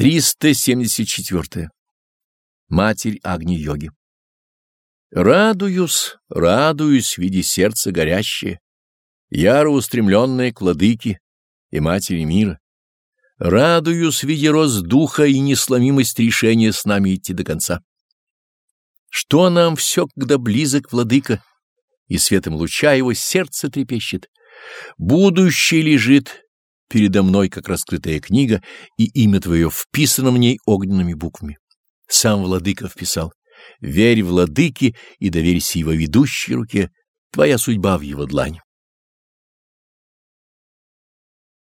374. Матерь Агни-йоги. Радуюсь, радуюсь, видя сердце горящее, яро устремленное к владыке и матери мира. Радуюсь, видя рост духа и несломимость решения с нами идти до конца. Что нам все, когда близок владыка, и светом луча его сердце трепещет. Будущее лежит передо мной, как раскрытая книга, и имя Твое вписано в ней огненными буквами. Сам Владыка вписал. Верь Владыке и доверься его ведущей руке, твоя судьба в его длани.